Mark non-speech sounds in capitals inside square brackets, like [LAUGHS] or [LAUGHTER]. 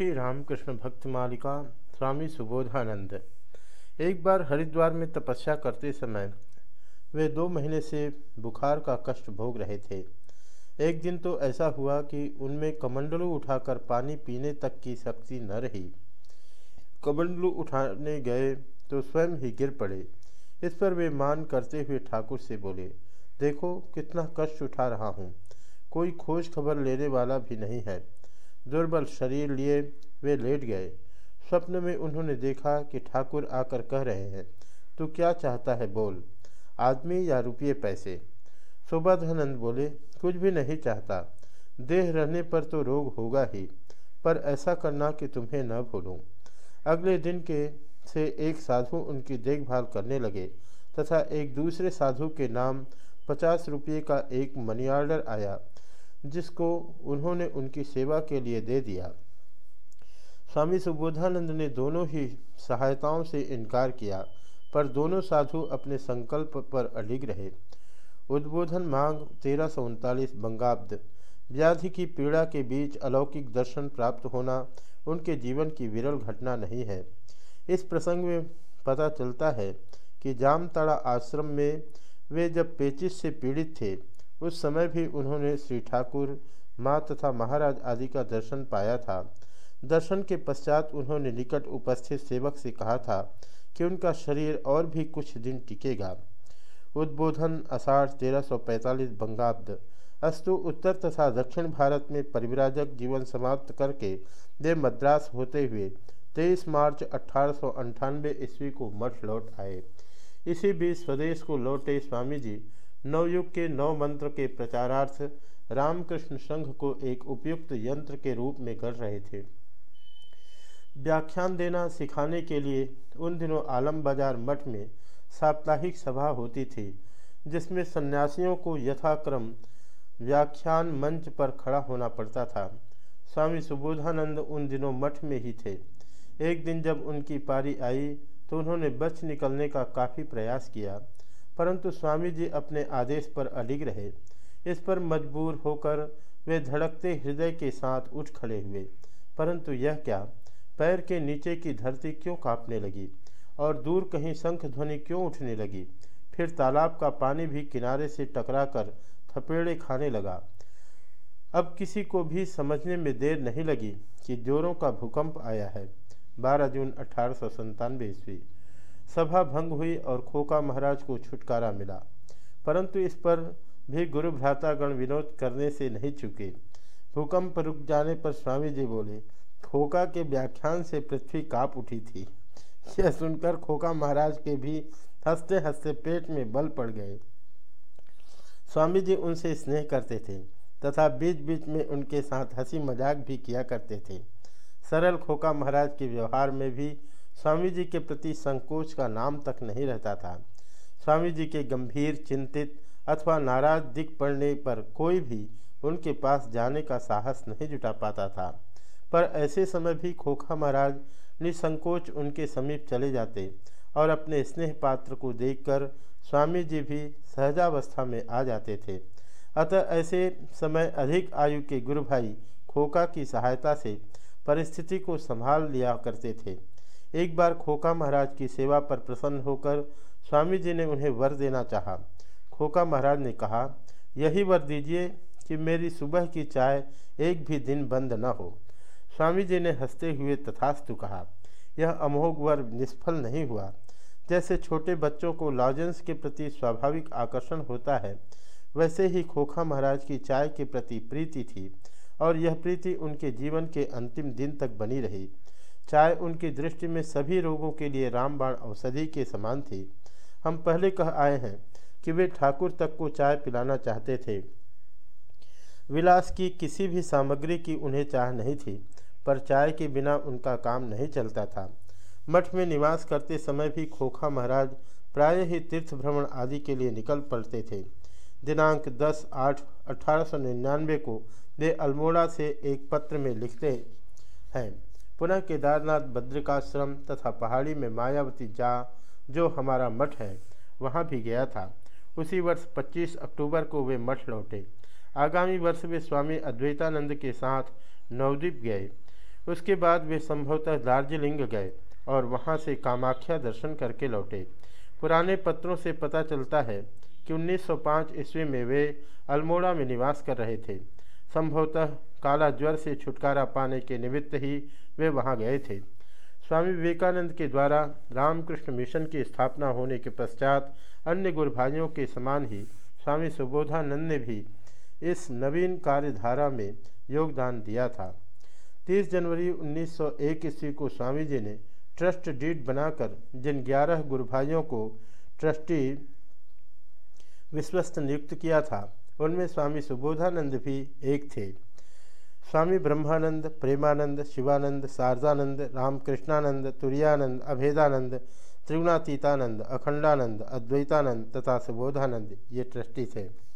श्री रामकृष्ण भक्त मालिका स्वामी सुबोधानंद। एक बार हरिद्वार में तपस्या करते समय वे दो महीने से बुखार का कष्ट भोग रहे थे। एक दिन तो ऐसा हुआ कि उनमें कमंडलू उठाकर पानी पीने तक की शक्ति न रही। कमंडलू उठाने गए तो स्वयं ही गिर पड़े। इस पर वे मान करते हुए ठाकुर से बोले, देखो कितना कष्ट उठा रहा हूँ। कोई खोज खबर लेने वाला भी नहीं है। दुर्बल शरीर लिए वे लेट गए। स्वप्न में उन्होंने देखा कि ठाकुर आकर कह रहे हैं, तू क्या चाहता है बोल? आदमी या रुपये पैसे? शोभाधनंद बोले, कुछ भी नहीं चाहता। देह रहने पर तो रोग होगा ही, पर ऐसा करना कि तुम्हें न भूलूं। अगले दिन के से एक साधु उनकी देखभाल करने लगे, तथा एक दूसरे साधु के नाम पचास रुपये का एक मनी आर्डर आया। जिसको उन्होंने उनकी सेवा के लिए दे दिया। स्वामी सुबोधानंद ने दोनों ही सहायताओं से इनकार किया, पर दोनों साधु अपने संकल्प पर अडिग रहे। उद्बोधन मांग तेरह सौ उनतालीस बंगाब्द। व्याधि की पीड़ा के बीच अलौकिक दर्शन प्राप्त होना उनके जीवन की विरल घटना नहीं है। इस प्रसंग में पता चलता है कि जामताड़ा आश्रम में वे जब पेचिस से पीड़ित थे उस समय भी उन्होंने श्री ठाकुर, माँ तथा महाराज आदि का दर्शन पाया था। दर्शन के पश्चात उन्होंने निकट उपस्थित सेवक से कहा था कि उनका शरीर और भी कुछ दिन टिकेगा। उद्बोधन अषाढ़ तेरह सौ पैंतालीस बंगाब्द, अस्तु उत्तर तथा दक्षिण भारत में परिव्राजक जीवन समाप्त करके वे मद्रास होते हुए 23 मार्च अठारह ईस्वी को मठ लौट आए। इसी बीच स्वदेश को लौटे स्वामी जी नवयुग के नव मंत्र के प्रचारार्थ रामकृष्ण संघ को एक उपयुक्त यंत्र के रूप में कर रहे थे। व्याख्यान देना सिखाने के लिए उन दिनों आलम बाज़ार मठ में साप्ताहिक सभा होती थी, जिसमें सन्यासियों को यथाक्रम व्याख्यान मंच पर खड़ा होना पड़ता था। स्वामी सुबोधानंद उन दिनों मठ में ही थे। एक दिन जब उनकी पारी आई तो उन्होंने बच निकलने का काफ़ी प्रयास किया। परंतु स्वामी जी अपने आदेश पर अडिग रहे। इस पर मजबूर होकर वे धड़कते हृदय के साथ उठ खड़े हुए। परंतु यह क्या? पैर के नीचे की धरती क्यों कांपने लगी? और दूर कहीं शंख ध्वनि क्यों उठने लगी? फिर तालाब का पानी भी किनारे से टकराकर थपेड़े खाने लगा। अब किसी को भी समझने में देर नहीं लगी कि जोरों का भूकंप आया है। 12 जून अठारह ईस्वी। सभा भंग हुई और खोका महाराज को छुटकारा मिला। परंतु इस पर भी गुरु भ्रातागण विनोद करने से नहीं चुके। भूकंप रुक जाने पर स्वामी जी बोले, खोका के व्याख्यान से पृथ्वी काप उठी थी। [LAUGHS] यह सुनकर खोका महाराज के भी हँसते हँसते पेट में बल पड़ गए। स्वामी जी उनसे स्नेह करते थे तथा बीच बीच में उनके साथ हँसी मज़ाक भी किया करते थे। सरल खोका महाराज के व्यवहार में भी स्वामी जी के प्रति संकोच का नाम तक नहीं रहता था। स्वामी जी के गंभीर, चिंतित अथवा नाराज़ दिख पड़ने पर कोई भी उनके पास जाने का साहस नहीं जुटा पाता था। पर ऐसे समय भी खोखा महाराज निसंकोच उनके समीप चले जाते और अपने स्नेह पात्र को देखकर स्वामी जी भी सहजावस्था में आ जाते थे। अतः ऐसे समय अधिक आयु के गुरु भाई खोखा की सहायता से परिस्थिति को संभाल लिया करते थे। एक बार खोका महाराज की सेवा पर प्रसन्न होकर स्वामी जी ने उन्हें वर देना चाहा। खोका महाराज ने कहा, यही वर दीजिए कि मेरी सुबह की चाय एक भी दिन बंद न हो। स्वामी जी ने हँसते हुए तथास्तु कहा, यह अमोघ वर निष्फल नहीं हुआ। जैसे छोटे बच्चों को लॉजेंस के प्रति स्वाभाविक आकर्षण होता है, वैसे ही खोखा महाराज की चाय के प्रति प्रीति थी और यह प्रीति उनके जीवन के अंतिम दिन तक बनी रही। चाय उनकी दृष्टि में सभी रोगों के लिए रामबाण औषधि के समान थी। हम पहले कह आए हैं कि वे ठाकुर तक को चाय पिलाना चाहते थे। विलास की किसी भी सामग्री की उन्हें चाह नहीं थी, पर चाय के बिना उनका काम नहीं चलता था। मठ में निवास करते समय भी खोखा महाराज प्राय ही तीर्थ भ्रमण आदि के लिए निकल पड़ते थे। दिनांक 10 आठ अठारह को वे अल्मोड़ा से एक पत्र में लिखते हैं। पुनः केदारनाथ बद्रिकाश्रम तथा पहाड़ी में मायावती जा, जो हमारा मठ है, वहाँ भी गया था। उसी वर्ष 25 अक्टूबर को वे मठ लौटे। आगामी वर्ष वे स्वामी अद्वैतानंद के साथ नवद्वीप गए। उसके बाद वे संभवतः दार्जिलिंग गए और वहाँ से कामाख्या दर्शन करके लौटे। पुराने पत्रों से पता चलता है कि 1905 ईस्वी में वे अल्मोड़ा में निवास कर रहे थे। संभवतः काला ज्वर से छुटकारा पाने के निमित्त ही वे वहाँ गए थे। स्वामी विवेकानंद के द्वारा रामकृष्ण मिशन की स्थापना होने के पश्चात अन्य गुरु भाइयों के समान ही स्वामी सुबोधानंद ने भी इस नवीन कार्यधारा में योगदान दिया था। 30 जनवरी 1901 ईस्वी को स्वामी जी ने ट्रस्ट डीड बनाकर जिन 11 गुरु भाइयों को ट्रस्टी विश्वस्त नियुक्त किया था, उनमें स्वामी सुबोधानंद भी एक थे। स्वामी ब्रह्मानंद, प्रेमानंद, शिवानंद शारदानंद रामकृष्णानंद तुरानंद अभेदानंद, त्रिगुणातीतानंद, अखंडानंद, अद्वैतानंद तथा सुबोधानंद, ये ट्रस्टी थे।